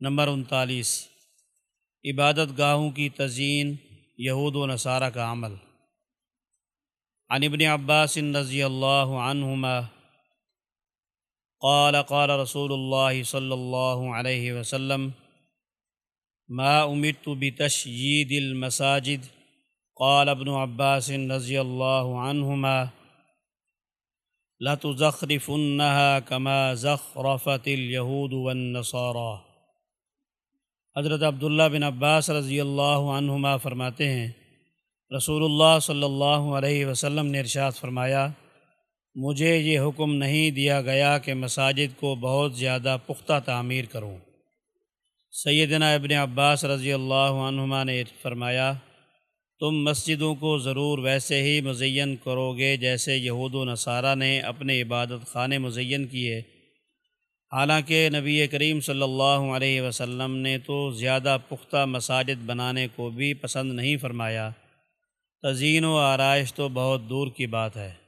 Number انتالیس، عبادت گاہوں کی تزئین یہود و نصارہ کا عمل۔ عن ابن عباس رضی اللہ عنہما قال قال رسول اللہ صلی اللہ علیہ وسلم، ما امرت بتشیید المساجد؟ قال ابن عباس رضی اللہ عنہما لتزخرفنها كما زخرفت اليهود والنصارى حضرت عبداللہ بن عباس رضی اللہ عنہما فرماتے ہیں، رسول اللہ صلی اللہ علیہ وسلم نے ارشاد فرمایا، مجھے یہ حکم نہیں دیا گیا کہ مساجد کو بہت زیادہ پختہ تعمیر کروں۔ سیدنا ابن عباس رضی اللہ عنہما نے فرمایا، تم مسجدوں کو ضرور ویسے ہی مزین کرو گے جیسے یہود و نصارہ نے اپنے عبادت خانے مزین کیے۔ حالانکہ نبی کریم صلی اللہ علیہ وسلم نے تو زیادہ پختہ مساجد بنانے کو بھی پسند نہیں فرمایا۔ تزئین و آرائش تو بہت دور کی بات ہے۔